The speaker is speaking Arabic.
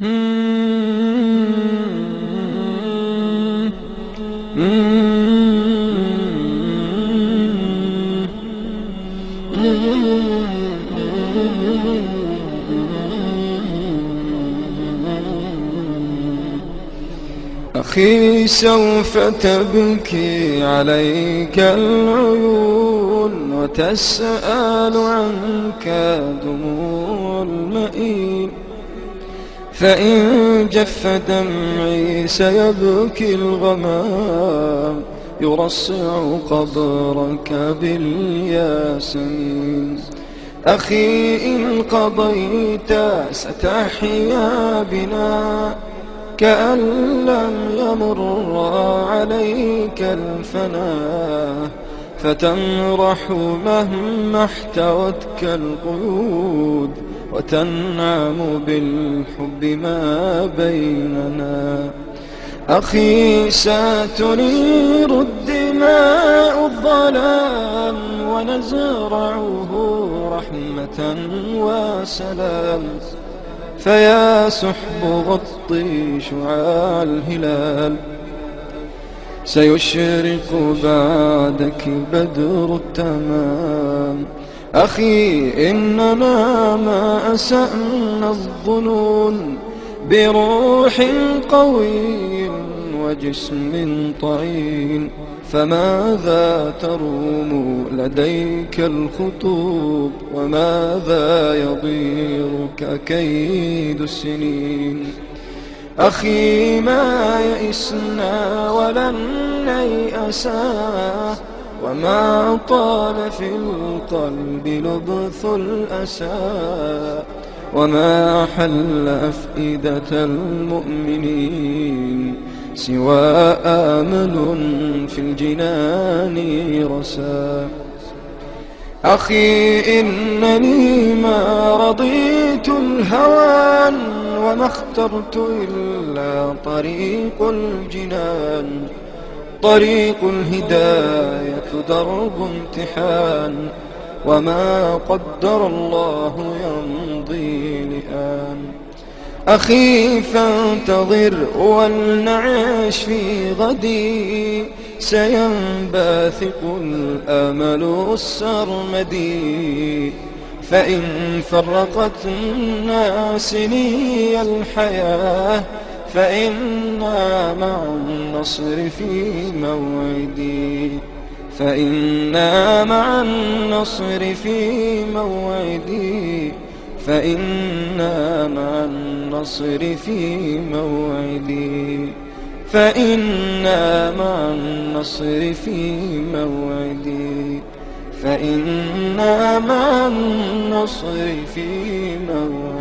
أخي سوف تبكي عليك العيون وتسأل عنك دموع المئين. فإن جف دمعي سيبكي الغمام يرصع قبرك بالياسمين. أخي إن قضيت ستحيا بنا كأن لم يمر عليك الفناء فتمرح مهما احتوتك القيود وتنعم بالحب ما بيننا. أخي ستنير الدماء الظلام ونزرعه رحمة وسلام. فيا سحب غطي شعاع الهلال. سيشرق بعدك بدر التمام. أخي إننا ما أسأنا الظنون بروح قوي وجسم طعين فماذا تروم لديك الخطوب؟ وماذا يضيرك كيد السنين؟ أخي ما يئسنا ولن نيأسا وما طال في القلب لبث الأسى وما حل أفئدة المؤمنين سوى آمل في الجنان رسى. أخي إنني ما رضيت الهوان وما اخترت إلا طريق الجنان. طريق الهداية درب امتحان وما قدر الله يمضي لآن. أخي فانتظر ولنعيش في غدي سينباثق الأمل السرمدي. فإن فرقتنا سني الحياة فإنا مع النصر في موعدي فإنا مع النصر في موعدي فإنا مع النصر في موعدي فإنا مع النصر في موعدي فإنا مع النصر في موعدي